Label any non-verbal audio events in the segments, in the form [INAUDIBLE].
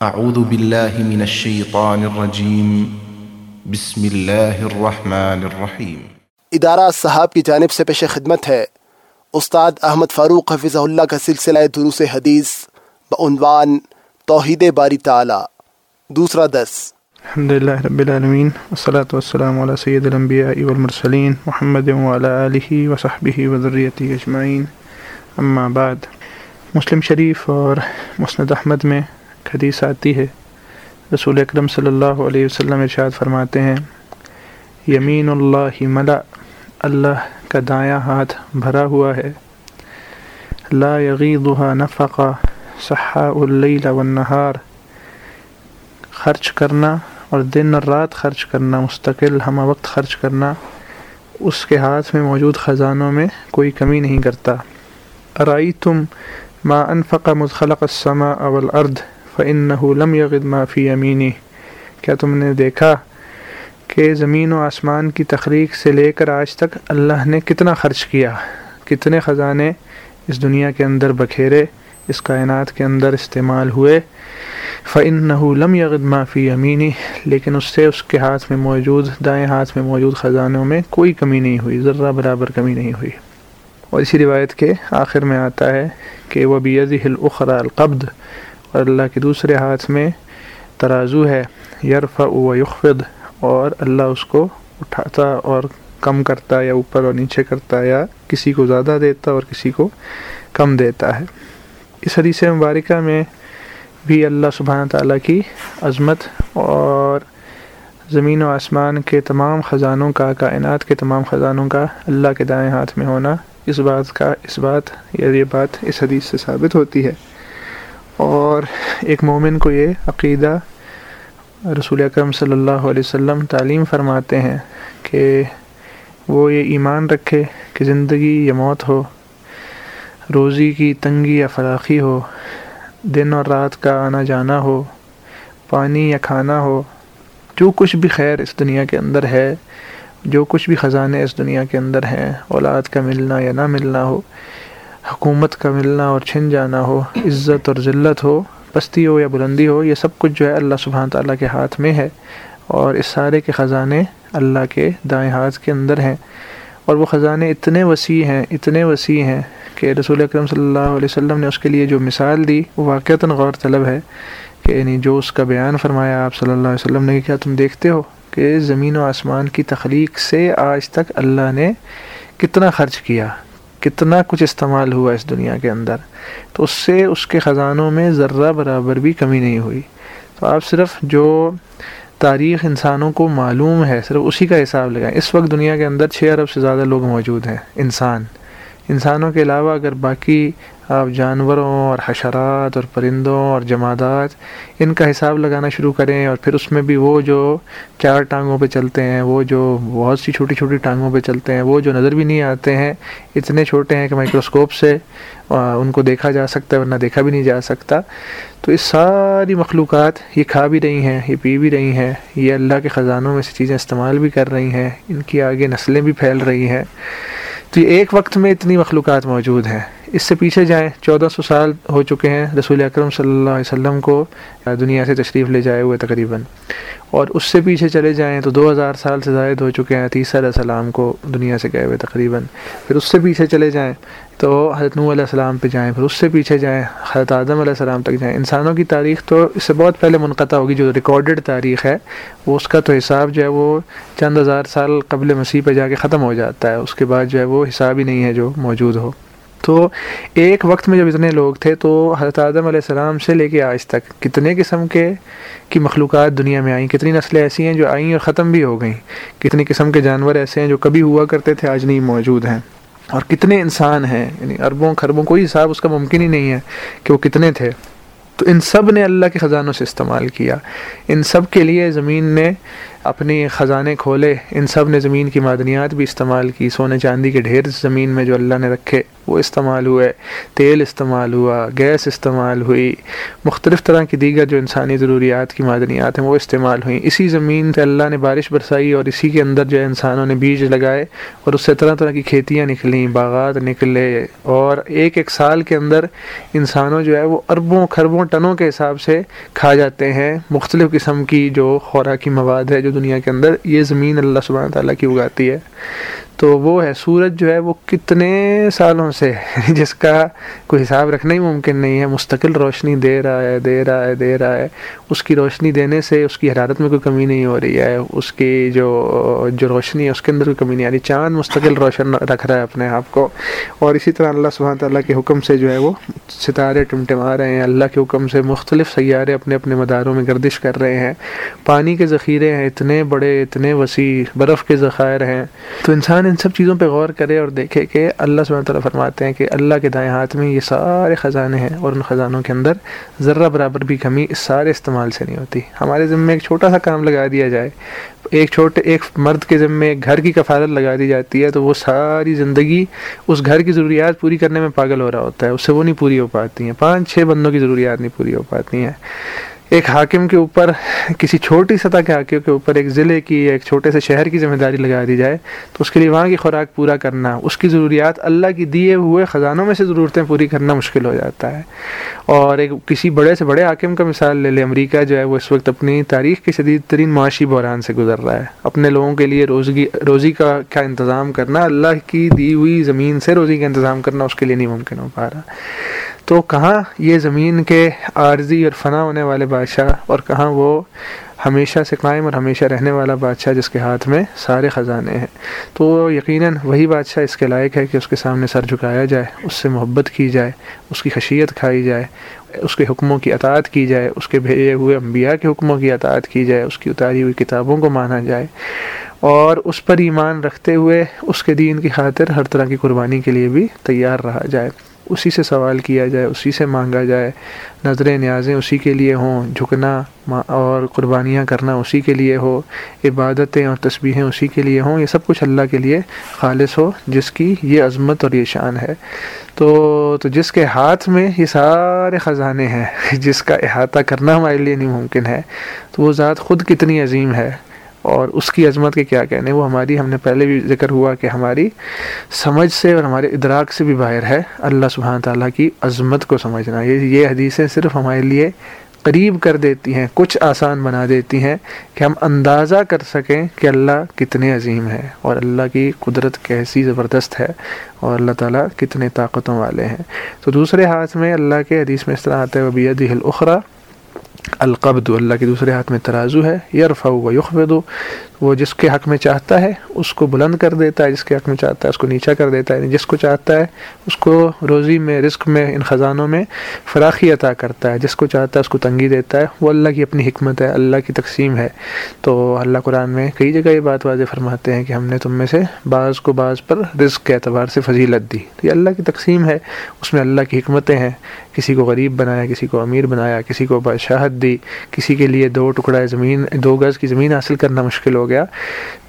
اعوذ باللہ من الشیطان الرجیم بسم اللہ الرحمن الرحیم ادارہ صحاب کی جانب سے پیش خدمت ہے۔ استاد احمد فاروق حفظ اللہ کا سلسلہ دروس حدیث بعنوان توحید باری تعالی دوسرا درس۔ الحمد للہ رب العالمین والصلاة والسلام علی سید الانبیاء والمرسلین محمد وعلی آلہ وصحبہ وذریتی اجمعین۔ اما بعد مسلم شریف اور مسند احمد میں ایک حدیث آتی ہے۔ رسول اکرم صلی اللہ علیہ وسلم ارشاد فرماتے ہیں یمین اللہ ملا، اللہ کا دایاں ہاتھ بھرا ہوا ہے۔ لا یغیضها نفقا صحاء اللیل والنہار، خرچ کرنا اور دن اور رات خرچ کرنا، مستقل ہمہ وقت خرچ کرنا، اس کے ہاتھ میں موجود خزانوں میں کوئی کمی نہیں کرتا۔ ارائی تم ما انفق مخلق السماء والارض فانه لم يغد ما في یمینی کیا تم نے دیکھا کہ زمین و آسمان کی تخلیق سے لے کر آج تک اللہ نے کتنا خرچ کیا؟ کتنے خزانے اس دنیا کے اندر بکھیرے، اس کائنات کے اندر استعمال ہوئے؟ فَإِنَّهُ لَمْ يَغِدْ مَا فِي یمینی لیکن اس سے اس کے ہاتھ میں موجود، دائیں ہاتھ میں موجود خزانوں میں کوئی کمی نہیں ہوئی، ذرہ برابر کمی نہیں ہوئی۔ اور اسی روایت کے آخر میں آتا ہے کہ وہ بیزی الخرا القبد اور اللہ کے دوسرے ہاتھ میں ترازو ہے یرفع و یخفض، اور اللہ اس کو اٹھاتا اور کم کرتا یا اوپر اور نیچے کرتا یا کسی کو زیادہ دیتا اور کسی کو کم دیتا ہے۔ اس حدیث مبارکہ میں بھی اللہ سبحانہ تعالیٰ کی عظمت اور زمین و آسمان کے تمام خزانوں کا، کائنات کے تمام خزانوں کا اللہ کے دائیں ہاتھ میں ہونا اس بات کا، اس بات یا یہ بات اس حدیث سے ثابت ہوتی ہے۔ اور ایک مومن کو یہ عقیدہ رسول اکرم صلی اللہ علیہ وسلم تعلیم فرماتے ہیں کہ وہ یہ ایمان رکھے کہ زندگی یا موت ہو، روزی کی تنگی یا فراخی ہو، دن اور رات کا آنا جانا ہو، پانی یا کھانا ہو، جو کچھ بھی خیر اس دنیا کے اندر ہے، جو کچھ بھی خزانے اس دنیا کے اندر ہیں، اولاد کا ملنا یا نہ ملنا ہو حکومت کا ملنا اور چھن جانا ہو، عزت اور ذلت ہو پستی ہو یا بلندی ہو، یہ سب کچھ جو ہے اللہ سبحانہ تعالیٰ کے ہاتھ میں ہے۔ اور اس سارے کے خزانے اللہ کے دائیں ہاتھ کے اندر ہیں۔ اور وہ خزانے اتنے وسیع ہیں، اتنے وسیع ہیں کہ رسول اکرم صلی اللہ علیہ وسلم نے اس کے لیے جو مثال دی، وہ واقعتاً غور طلب ہے کہ یعنی جو اس کا بیان فرمایا آپ صلی اللہ علیہ وسلم نے کیا تم دیکھتے ہو کہ زمین و آسمان کی تخلیق سے آج تک اللہ نے کتنا خرچ کیا؟ کتنا کچھ استعمال ہوا اس دنیا کے اندر۔ تو اس سے اس کے خزانوں میں ذرہ برابر بھی کمی نہیں ہوئی۔ تو آپ صرف جو تاریخ انسانوں کو معلوم ہے، صرف اسی کا حساب لگائیں۔ اس وقت دنیا کے اندر چھ ارب سے زیادہ لوگ موجود ہیں، انسان۔ انسانوں کے علاوہ اگر باقی آپ جانوروں اور حشرات اور پرندوں اور جمادات، ان کا حساب لگانا شروع کریں اور پھر اس میں بھی وہ جو چار ٹانگوں پہ چلتے ہیں، وہ جو بہت سی چھوٹی چھوٹی ٹانگوں پہ چلتے ہیں، وہ جو نظر بھی نہیں آتے ہیں، اتنے چھوٹے ہیں کہ مائکروسکوپ سے ان کو دیکھا جا سکتا ہے، ورنہ دیکھا بھی نہیں جا سکتا۔ تو اس ساری مخلوقات یہ کھا بھی رہی ہیں، یہ پی بھی رہی ہیں، یہ اللہ کے خزانوں میں سے چیزیں استعمال بھی کر رہی ہیں، ان کی آگے نسلیں بھی پھیل رہی ہیں۔ تو یہ ایک وقت میں اتنی مخلوقات موجود ہیں۔ اس سے پیچھے جائیں۔ چودہ سو سال ہو چکے ہیں رسول اکرم صلی اللہ علیہ وسلم کو دنیا سے تشریف لے جائے ہوئے تقریباً۔ اور اس سے پیچھے چلے جائیں تو دو ہزار سال سے زائد ہو چکے ہیں تیسرا علیہ السلام کو دنیا سے گئے ہوئے تقریباً۔ پھر اس سے پیچھے چلے جائیں تو حضرت نو علیہ السلام پہ جائیں۔ پھر اس سے پیچھے جائیں حضرت آدم علیہ السلام تک جائیں۔ انسانوں کی تاریخ تو اس سے بہت پہلے منقطع ہوگی، جو ریکارڈڈ تاریخ ہے، وہ اس کا تو حساب جو ہے وہ چند ہزار سال قبل مسیح پہ جا کے ختم ہو جاتا ہے۔ اس کے بعد جو ہے وہ حساب ہی نہیں ہے جو موجود ہو۔ تو ایک وقت میں جب اتنے لوگ تھے تو حضرت آدم علیہ السلام سے لے کے آج تک کتنے قسم کے کی مخلوقات دنیا میں آئیں؟ کتنی نسلیں ایسی ہیں جو آئیں اور ختم بھی ہو گئیں؟ کتنی قسم کے جانور ایسے ہیں جو کبھی ہوا کرتے تھے، آج نہیں موجود ہیں۔ اور کتنے انسان ہیں یعنی اربوں خربوں کوئی حساب اس کا ممکن ہی نہیں ہے کہ وہ کتنے تھے۔ تو ان سب نے اللہ کے خزانوں سے استعمال کیا۔ ان سب کے لیے زمین نے اپنی خزانے کھولے، ان سب نے زمین کی معدنیات بھی استعمال کی۔ سونے چاندی کے ڈھیر زمین میں جو اللہ نے رکھے، وہ استعمال ہوئے۔ تیل استعمال ہوا، گیس استعمال ہوئی۔ مختلف طرح کی دیگر جو انسانی ضروریات کی معدنیات ہیں، وہ استعمال ہوئیں۔ اسی زمین سے اللہ نے بارش برسائی اور اسی کے اندر جو ہے انسانوں نے بیج لگائے اور اس سے طرح طرح کی کھیتیاں نکلیں، باغات نکلے۔ اور ایک ایک سال کے اندر انسانوں جو ہے، وہ اربوں خربوں ٹنوں کے حساب سے کھا جاتے ہیں۔ مختلف قسم کی جو خوراکی مواد ہے، جو دنیا کے اندر یہ زمین اللہ سبحانہ تعالیٰ کی اگاتی ہے۔ تو وہ ہے، سورج جو ہے وہ کتنے سالوں سے [LAUGHS] جس کا کوئی حساب رکھنا ہی ممکن نہیں ہے، مستقل روشنی دے رہا ہے، دے رہا ہے، دے رہا ہے۔ اس کی روشنی دینے سے اس کی حرارت میں کوئی کمی نہیں ہو رہی ہے۔ اس کی جو جو روشنی ہے، اس کے اندر کوئی کمی نہیں آ رہی۔ چاند مستقل روشن رکھ رہا ہے اپنے آپ کو۔ اور اسی طرح اللہ سبحانہ تعالیٰ کے حکم سے جو ہے وہ ستارے ٹمٹما رہے ہیں۔ اللہ کے حکم سے مختلف سیارے اپنے اپنے مداروں میں گردش کر رہے ہیں۔ پانی کے ذخیرے ہیں، اتنے بڑے، اتنے وسیع، برف کے ذخائر ہیں۔ تو انسان ان سب چیزوں پہ غور کرے اور دیکھے کہ اللہ سبحانہ تعالیٰ فرماتے ہیں کہ اللہ کے دائیں ہاتھ میں یہ سارے خزانے ہیں اور ان خزانوں کے اندر ذرہ برابر بھی کمی اس سارے استعمال سے نہیں ہوتی۔ ہمارے ذمے ایک چھوٹا سا کام لگا دیا جائے، ایک چھوٹے، ایک مرد کے ذمے ایک گھر کی کفالت لگا دی جاتی ہے تو وہ ساری زندگی اس گھر کی ضروریات پوری کرنے میں پاگل ہو رہا ہوتا ہے، اس سے وہ نہیں پوری ہو پاتی ہیں۔ پانچ، چھ بندوں کی ضروریات نہیں پوری ہو پاتی ہیں۔ ایک حاکم کے اوپر، کسی چھوٹی سطح کے حاکم کے اوپر، ایک ضلع کی، ایک چھوٹے سے شہر کی ذمہ داری لگا دی جائے، تو اس کے لیے وہاں کی خوراک پورا کرنا، اس کی ضروریات اللہ کی دیے ہوئے خزانوں میں سے ضرورتیں پوری کرنا مشکل ہو جاتا ہے۔ اور ایک کسی بڑے سے بڑے حاکم کا مثال لے لے امریکہ جو ہے وہ اس وقت اپنی تاریخ کے شدید ترین معاشی بحران سے گزر رہا ہے۔ اپنے لوگوں کے لیے روزگی، روزی کا کیا انتظام کرنا، اللہ کی دی ہوئی زمین سے روزی کا انتظام کرنا اس کے لیے نہیں ممکن ہو پا رہا۔ تو کہاں یہ زمین کے عارضی اور فنا ہونے والے بادشاہ اور کہاں وہ ہمیشہ سے قائم اور ہمیشہ رہنے والا بادشاہ جس کے ہاتھ میں سارے خزانے ہیں؟ تو یقیناً وہی بادشاہ اس کے لائق ہے کہ اس کے سامنے سر جھکایا جائے، اس سے محبت کی جائے، اس کی خشیت کھائی جائے، اس کے حکموں کی اطاعت کی جائے، اس کے بھیجے ہوئے انبیاء کے حکموں کی اطاعت کی جائے، اس کی اتاری ہوئی کتابوں کو مانا جائے اور اس پر ایمان رکھتے ہوئے اس کے دین کی خاطر ہر طرح کی قربانی کے لیے بھی تیار رہا جائے۔ اسی سے سوال کیا جائے، اسی سے مانگا جائے نظریں نیازیں اسی کے لیے ہوں، جھکنا اور قربانیاں کرنا اسی کے لیے ہو، عبادتیں اور تسبیحیں اسی کے لیے ہوں، یہ سب کچھ اللہ کے لیے خالص ہو، جس کی یہ عظمت اور یہ شان ہے۔ تو تو جس کے ہاتھ میں یہ سارے خزانے ہیں، [LAUGHS] جس کا احاطہ کرنا ہمارے لیے نہیں ممکن ہے، تو وہ ذات خود کتنی عظیم ہے۔ اور اس کی عظمت کے کیا کہنے، وہ ہماری، ہم نے پہلے بھی ذکر ہوا کہ ہماری سمجھ سے اور ہمارے ادراک سے بھی باہر ہے اللہ سبحانہ تعالیٰ کی عظمت کو سمجھنا۔ یہ یہ حدیثیں صرف ہمارے لیے قریب کر دیتی ہیں، کچھ آسان بنا دیتی ہیں کہ ہم اندازہ کر سکیں کہ اللہ کتنے عظیم ہے اور اللہ کی قدرت کیسی زبردست ہے اور اللہ تعالیٰ کتنے طاقتوں والے ہیں۔ تو دوسرے ہاتھ میں اللہ کے حدیث میں اس طرح آتا ہے وہ الخرا القبد اللہ کے دوسرے ہاتھ میں ترازو ہے، یرفع و یخبد وہ جس کے حق میں چاہتا ہے، اس کو بلند کر دیتا ہے، جس کے حق میں چاہتا ہے، اس کو نیچا کر دیتا ہے یعنی جس کو چاہتا ہے، اس کو روزی میں، رزق میں، ان خزانوں میں فراخی عطا کرتا ہے، جس کو چاہتا ہے، اس کو تنگی دیتا ہے، وہ اللہ کی اپنی حکمت ہے، اللہ کی تقسیم ہے۔ تو اللہ قرآن میں کئی جگہ یہ بات واضح فرماتے ہیں کہ ہم نے تم میں سے بعض کو بعض پر رزق کے اعتبار سے فضیلت دی۔ تو یہ اللہ کی تقسیم ہے، اس میں اللہ کی حکمتیں ہیں۔ کسی کو غریب بنایا، کسی کو امیر بنایا، کسی کو بادشاہت دی، کسی کے لیے دو ٹکڑا زمین، دو گز کی زمین حاصل کرنا مشکل ہو گیا۔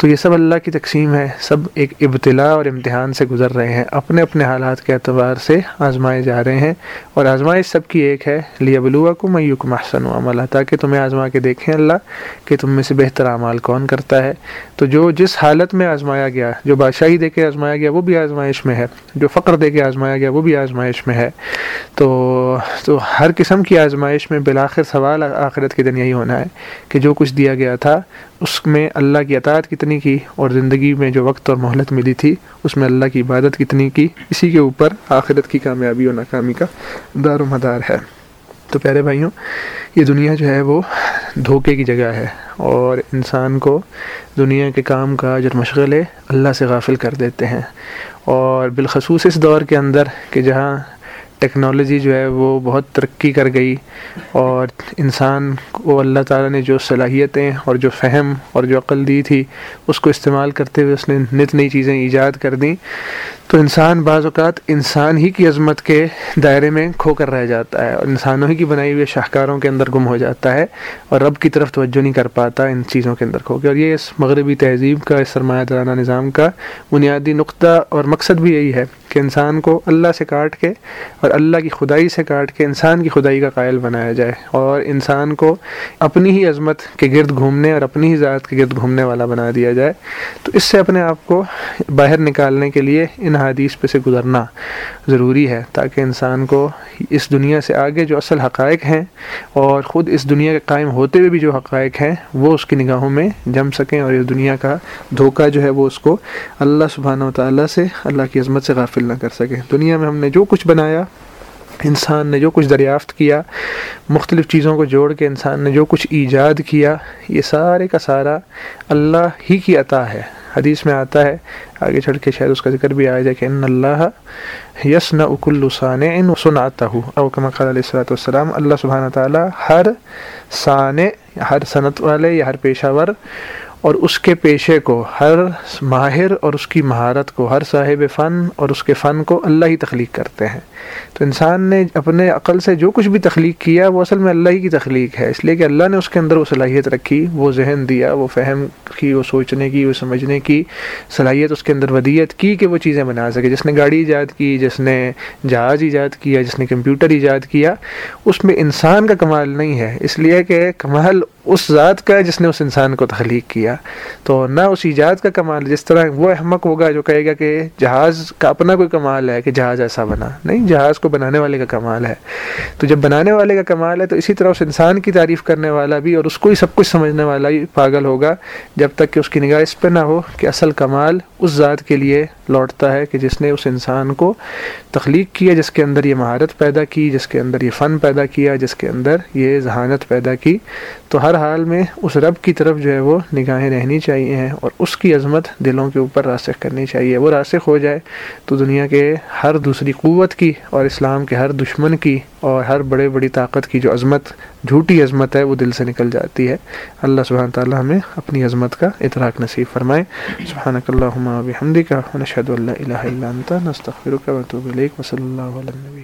تو یہ سب اللہ کی تقسیم ہے۔ سب ایک ابتلا اور امتحان سے گزر رہے ہیں۔ اپنے اپنے حالات کے اعتبار سے آزمائے جا رہے ہیں اور آزمائش سب کی ایک ہے۔ لیا بلوا کو میو کو محسن و عملہ تاکہ تمہیں آزما کے دیکھیں اللہ کہ تم میں سے بہتر اعمال کون کرتا ہے۔ تو جو جس حالت میں آزمایا گیا، جو بادشاہی دے کے آزمایا گیا، وہ بھی آزمائش میں ہے۔ جو فقر دے کے آزمایا گیا، وہ بھی آزمائش میں ہے۔ تو تو ہر قسم کی آزمائش میں بالآخر سوال آخرت کے دن یہی ہونا ہے کہ جو کچھ دیا گیا تھا اس میں اللہ کی اطاعت کتنی کی اور زندگی میں جو وقت اور مہلت ملی تھی، اس میں اللہ کی عبادت کتنی کی، اسی کے اوپر آخرت کی کامیابی اور ناکامی کا دار و مدار ہے۔ تو پیارے بھائیوں، یہ دنیا جو ہے وہ دھوکے کی جگہ ہے اور انسان کو دنیا کے کام کاج اور مشغلے اللہ سے غافل کر دیتے ہیں۔ اور بالخصوص اس دور کے اندر کہ جہاں ٹیکنالوجی جو ہے وہ بہت ترقی کر گئی اور انسان کو اللہ تعالیٰ نے جو صلاحیتیں اور جو فہم اور جو عقل دی تھی، اس کو استعمال کرتے ہوئے اس نے نت نئی چیزیں ایجاد کر دیں۔ تو انسان بعض اوقات انسان ہی کی عظمت کے دائرے میں کھو کر رہ جاتا ہے اور انسانوں ہی کی بنائی ہوئے شاہکاروں کے اندر گم ہو جاتا ہے اور رب کی طرف توجہ نہیں کر پاتا ان چیزوں کے اندر کھو کے۔ اور یہ اس مغربی تہذیب کا، اس سرمایہ دارانہ نظام کا بنیادی نقطہ اور مقصد بھی یہی ہے۔ کہ انسان کو اللہ سے کاٹ کے اور اللہ کی خدائی سے کاٹ کے انسان کی خدائی کا قائل بنایا جائے اور انسان کو اپنی ہی عظمت کے گرد گھومنے اور اپنی ہی ذات کے گرد گھومنے والا بنا دیا جائے۔ تو اس سے اپنے آپ کو باہر نکالنے کے لیے ان حادیث پہ سے گزرنا ضروری ہے تاکہ انسان کو اس دنیا سے آگے جو اصل حقائق ہیں اور خود اس دنیا کے قائم ہوتے ہوئے بھی جو حقائق ہیں وہ اس کی نگاہوں میں جم سکیں اور اس دنیا کا دھوکہ جو ہے وہ اس کو اللہ سبحانہ و تعالیٰ سے اللہ کی عظمت سے غافل حاصل نہ کر سکیں دنیا میں ہم نے جو کچھ بنایا، انسان نے جو کچھ دریافت کیا، مختلف چیزوں کو جوڑ کے انسان نے جو کچھ ایجاد کیا، یہ سارے کا سارا اللہ ہی کی عطا ہے۔ حدیث میں آتا ہے، آگے چڑھ کے شاید اس کا ذکر بھی آیا جائے کہ ان اللہ یس نہ اکل سان ان سناتا ہوں اوکم علیہ السلاۃ والسلام، اللہ سبحانہ تعالیٰ ہر سانے ہر صنعت والے یا ہر پیشہ ور اور اس کے پیشے کو ہر ماہر اور اس کی مہارت کو، ہر صاحب فن اور اس کے فن کو اللہ ہی تخلیق کرتے ہیں۔ تو انسان نے اپنے عقل سے جو کچھ بھی تخلیق کیا، وہ اصل میں اللہ ہی کی تخلیق ہے۔ اس لیے کہ اللہ نے اس کے اندر وہ صلاحیت رکھی، وہ ذہن دیا، وہ فہم کی، وہ سوچنے کی، وہ سمجھنے کی، صلاحیت اس کے اندر ودیت کی کہ وہ چیزیں بنا سکے۔ جس نے گاڑی ایجاد کی، جس نے جہاز ایجاد کیا، جس نے کمپیوٹر ایجاد کیا، اس میں انسان کا کمال نہیں ہے۔ اس لیے کہ کمال اس ذات کا ہے جس نے اس انسان کو تخلیق کیا۔ تو نہ اس ایجاد کا کمال، جس طرح وہ احمق ہوگا جو کہے گا کہ جہاز کا اپنا کوئی کمال ہے کہ جہاز ایسا بنا۔ نہیں، جہاز کو بنانے والے کا کمال ہے۔ تو جب بنانے والے کا کمال ہے تو اسی طرح اس انسان کی تعریف کرنے والا بھی اور اس کو ہی سب کچھ سمجھنے والا ہی پاگل ہوگا جب تک کہ اس کی نگاہ اس پہ نہ ہو کہ اصل کمال اس ذات کے لیے لوٹتا ہے کہ جس نے اس انسان کو تخلیق کیا، جس کے اندر یہ مہارت پیدا کی، جس کے اندر یہ فن پیدا کیا، جس کے اندر یہ ذہانت پیدا کی۔ تو ہر حال میں اس رب کی طرف جو ہے وہ نگاہیں رہنی چاہیے ہیں اور اس کی عظمت دلوں کے اوپر راسخ کرنی چاہیے۔ وہ راسخ ہو جائے تو دنیا کے ہر دوسری قوت کی اور اسلام کے ہر دشمن کی اور ہر بڑے بڑی طاقت کی جو عظمت، جھوٹی عظمت ہے، وہ دل سے نکل جاتی ہے۔ اللہ سبحانہ تعالیٰ ہمیں اپنی عظمت کا اطراک نصیب فرمائے۔ سبحانک اللہم و بحمدک اللہ الہ الا انت، نستغفرک و الیک صلی اللہ علیہ نبی